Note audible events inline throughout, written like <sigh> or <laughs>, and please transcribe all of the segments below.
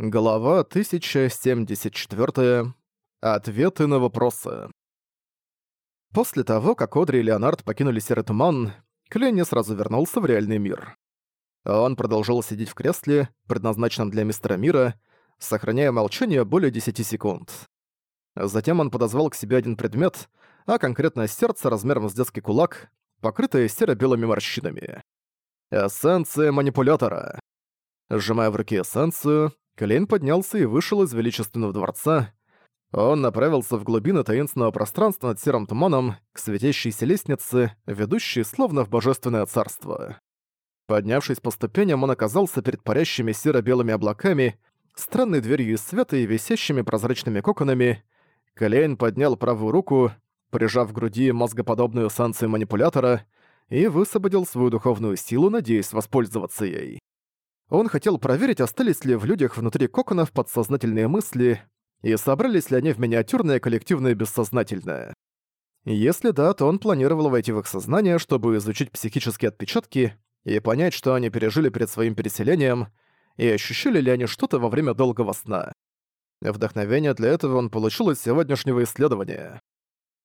Глава 1074. Ответы на вопросы. После того, как Одри и Леонард покинули Серый Туман, Кленни сразу вернулся в реальный мир. Он продолжал сидеть в кресле, предназначенном для мистера Мира, сохраняя молчание более 10 секунд. Затем он подозвал к себе один предмет, а конкретно сердце размером с детский кулак, покрытое серо-белыми морщинами. Эссенция манипулятора. Сжимая в руке эссенцию, Клейн поднялся и вышел из величественного дворца. Он направился в глубины таинственного пространства над серым туманом, к светящейся лестнице, ведущей словно в божественное царство. Поднявшись по ступеням, он оказался перед парящими серо-белыми облаками, странной дверью из света и висящими прозрачными коконами. Клейн поднял правую руку, прижав к груди мозгоподобную санкцию манипулятора, и высвободил свою духовную силу, надеясь воспользоваться ей. Он хотел проверить, остались ли в людях внутри коконов подсознательные мысли и собрались ли они в миниатюрное коллективное бессознательное. Если да, то он планировал войти в их сознание, чтобы изучить психические отпечатки и понять, что они пережили перед своим переселением, и ощущали ли они что-то во время долгого сна. Вдохновение для этого он получил из сегодняшнего исследования.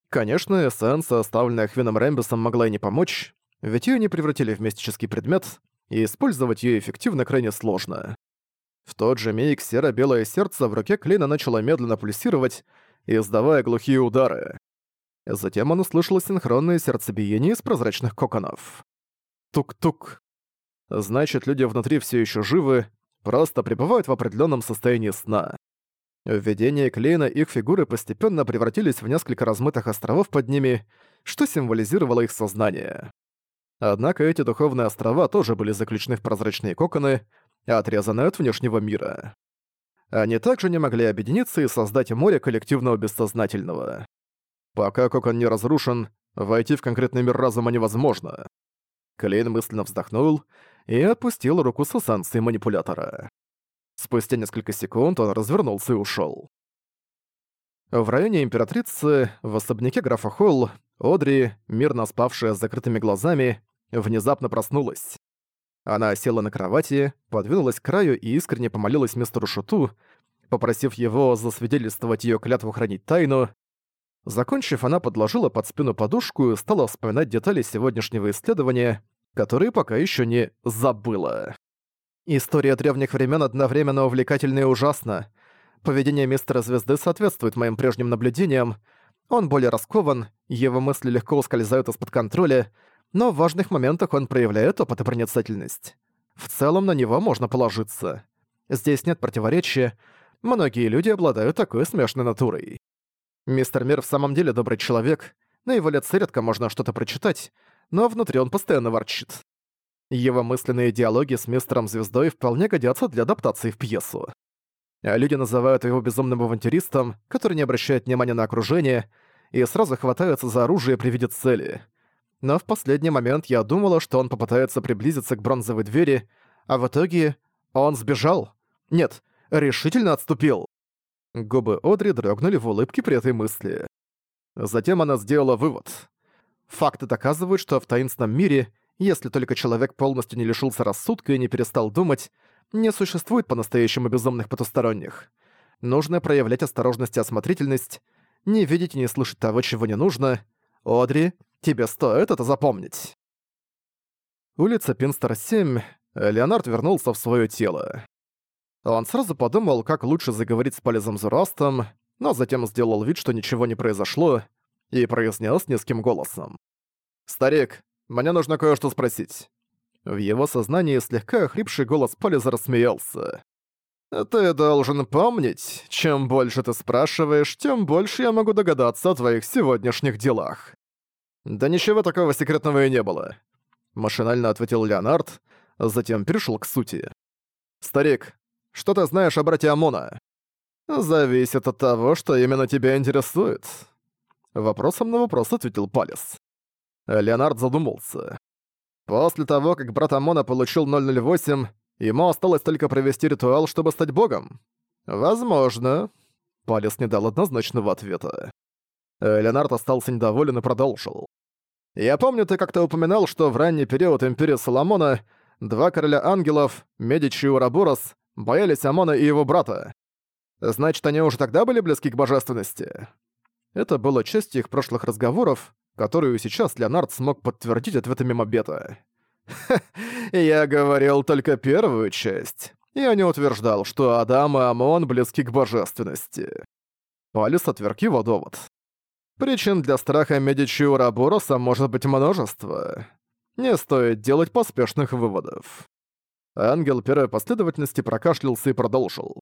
Конечно, эссенция, оставленная Хвином Рэмбисом, могла и не помочь, ведь ее не превратили в мистический предмет — и использовать её эффективно крайне сложно. В тот же миг серо-белое сердце в руке Клейна начало медленно пульсировать, издавая глухие удары. Затем он услышал синхронное сердцебиение из прозрачных коконов. Тук-тук. Значит, люди внутри все еще живы, просто пребывают в определенном состоянии сна. В видении Клейна их фигуры постепенно превратились в несколько размытых островов под ними, что символизировало их сознание. Однако эти духовные острова тоже были заключены в прозрачные коконы, отрезаны от внешнего мира. Они также не могли объединиться и создать море коллективного бессознательного. Пока кокон не разрушен, войти в конкретный мир разума невозможно. Клейн мысленно вздохнул и отпустил руку с эссенцией манипулятора. Спустя несколько секунд он развернулся и ушёл. В районе Императрицы, в особняке графа Холл, Одри, мирно спавшая с закрытыми глазами, внезапно проснулась. Она села на кровати, подвинулась к краю и искренне помолилась мистеру Шуту, попросив его засвидетельствовать ее клятву хранить тайну. Закончив, она подложила под спину подушку и стала вспоминать детали сегодняшнего исследования, которые пока еще не забыла. История древних времен одновременно увлекательна и ужасна. Поведение мистера Звезды соответствует моим прежним наблюдениям. Он более раскован, его мысли легко ускользают из-под контроля, но в важных моментах он проявляет опыт и проницательность. В целом на него можно положиться. Здесь нет противоречия, многие люди обладают такой смешной натурой. Мистер Мир в самом деле добрый человек, на его лице редко можно что-то прочитать, но внутри он постоянно ворчит. Его мысленные диалоги с мистером Звездой вполне годятся для адаптации в пьесу. А люди называют его безумным авантюристом, который не обращает внимания на окружение и сразу хватается за оружие при виде цели но в последний момент я думала, что он попытается приблизиться к бронзовой двери, а в итоге он сбежал. Нет, решительно отступил. Губы Одри дрогнули в улыбке при этой мысли. Затем она сделала вывод. Факты доказывают, что в таинственном мире, если только человек полностью не лишился рассудка и не перестал думать, не существует по-настоящему безумных потусторонних. Нужно проявлять осторожность и осмотрительность, не видеть и не слышать того, чего не нужно. Одри Тебе стоит это запомнить. Улица Пинстер 7. Леонард вернулся в свое тело. Он сразу подумал, как лучше заговорить с Палезом Зурастом, но затем сделал вид, что ничего не произошло, и произнес низким голосом. «Старик, мне нужно кое-что спросить». В его сознании слегка охрипший голос Полиза рассмеялся. «Ты должен помнить, чем больше ты спрашиваешь, тем больше я могу догадаться о твоих сегодняшних делах. «Да ничего такого секретного и не было», — машинально ответил Леонард, а затем перешел к сути. «Старик, что ты знаешь о брате Амона?» «Зависит от того, что именно тебя интересует». Вопросом на вопрос ответил Палис. Леонард задумался. После того, как брат Амона получил 008, ему осталось только провести ритуал, чтобы стать богом? Возможно. Палис не дал однозначного ответа. Э, Леонард остался недоволен и продолжил. «Я помню, ты как-то упоминал, что в ранний период Империи Соломона два короля ангелов, Медичи и Урабурос, боялись Амона и его брата. Значит, они уже тогда были близки к божественности?» Это было частью их прошлых разговоров, которую сейчас Леонард смог подтвердить ответами Мобета. <laughs> я говорил только первую часть. Я не утверждал, что Адам и Амон близки к божественности». Палис отверг его довод. Причин для страха Медичиура Буроса может быть множество. Не стоит делать поспешных выводов. Ангел первой последовательности прокашлялся и продолжил.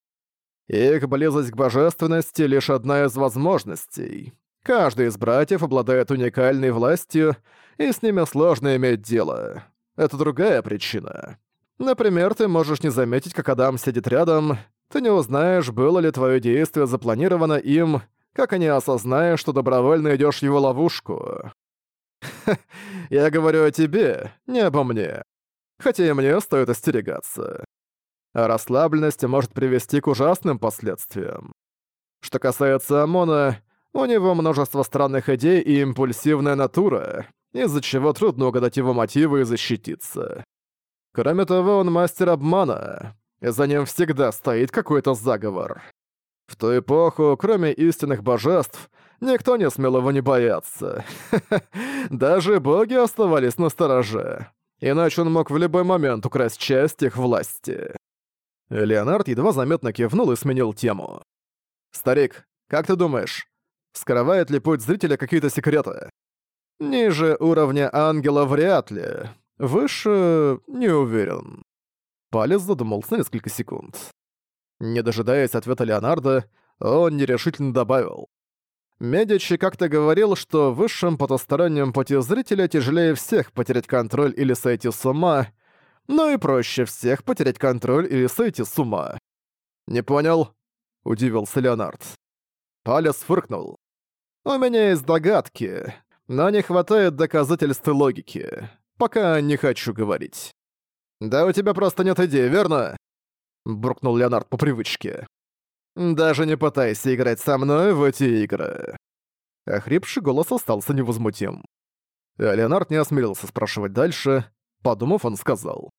Их близость к божественности — лишь одна из возможностей. Каждый из братьев обладает уникальной властью, и с ними сложно иметь дело. Это другая причина. Например, ты можешь не заметить, как Адам сидит рядом, ты не узнаешь, было ли твое действие запланировано им, как они осознают, что добровольно идешь в его ловушку. <laughs> я говорю о тебе, не обо мне. Хотя и мне стоит остерегаться. А расслабленность может привести к ужасным последствиям. Что касается Амона, у него множество странных идей и импульсивная натура, из-за чего трудно угадать его мотивы и защититься. Кроме того, он мастер обмана, и за ним всегда стоит какой-то заговор. В ту эпоху, кроме истинных божеств, никто не смел его не бояться. <laughs> Даже боги оставались настороже. Иначе он мог в любой момент украсть часть их власти. Леонард едва заметно кивнул и сменил тему. «Старик, как ты думаешь, скрывает ли путь зрителя какие-то секреты?» «Ниже уровня ангела вряд ли. Выше... не уверен». Палец задумался несколько секунд. Не дожидаясь ответа Леонардо, он нерешительно добавил. Медичи как-то говорил, что высшим потусторонним потустороннем пути зрителя тяжелее всех потерять контроль или сойти с ума, но и проще всех потерять контроль или сойти с ума. «Не понял?» — удивился Леонард. Палец фыркнул. «У меня есть догадки, но не хватает доказательств и логики. Пока не хочу говорить». «Да у тебя просто нет идей, верно?» — буркнул Леонард по привычке. «Даже не пытайся играть со мной в эти игры!» Охрипший голос остался невозмутим. А Леонард не осмелился спрашивать дальше. Подумав, он сказал.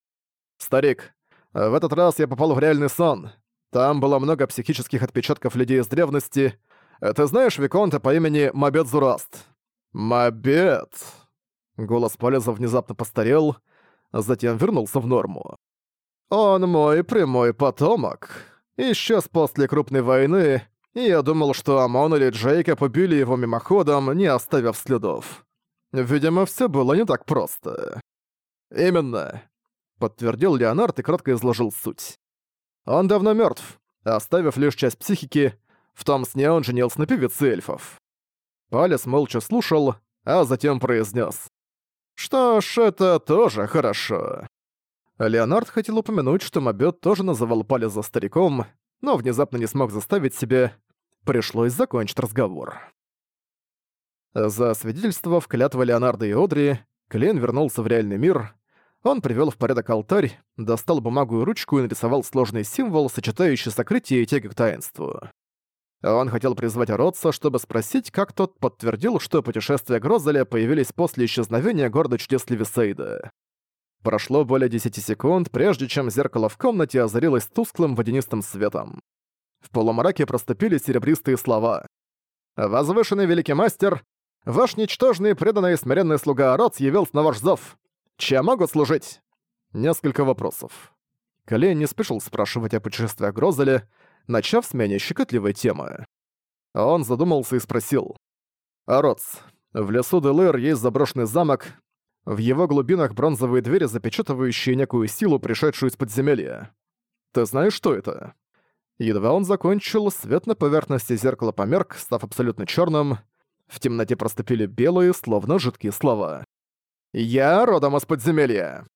«Старик, в этот раз я попал в реальный сон. Там было много психических отпечатков людей из древности. Ты знаешь Виконта по имени Мобед Зураст?» «Мобед!» Голос Полеза внезапно постарел, затем вернулся в норму. «Он мой прямой потомок. Исчез после крупной войны, и я думал, что Амон или Джейкоб убили его мимоходом, не оставив следов. Видимо, все было не так просто». «Именно», — подтвердил Леонард и кратко изложил суть. «Он давно мертв, оставив лишь часть психики. В том сне он женился на певице эльфов». Палец молча слушал, а затем произнес: «Что ж, это тоже хорошо». Леонард хотел упомянуть, что Мобет тоже называл Палеза стариком, но внезапно не смог заставить себя. Пришлось закончить разговор. За свидетельство в клятвы Леонарда и Одри, Клен вернулся в реальный мир. Он привел в порядок алтарь, достал бумагу и ручку и нарисовал сложный символ, сочетающий сокрытие и тяги к таинству. Он хотел призвать Ротса, чтобы спросить, как тот подтвердил, что путешествия Грозеля появились после исчезновения города чудес Левисейда. Прошло более 10 секунд, прежде чем зеркало в комнате озарилось тусклым водянистым светом. В полумраке проступили серебристые слова. «Возвышенный великий мастер, ваш ничтожный преданный и смиренный слуга Ароц явился на ваш зов. Чем могут служить?» Несколько вопросов. Колей не спешил спрашивать о путешествии Грозеля, начав с менее щекотливой темы. Он задумался и спросил. «Ароц, в лесу Делэр есть заброшенный замок, в его глубинах бронзовые двери, запечатывающие некую силу, пришедшую из подземелья. «Ты знаешь, что это?» Едва он закончил, свет на поверхности зеркала померк, став абсолютно черным. В темноте проступили белые, словно жидкие слова. «Я родом из подземелья!»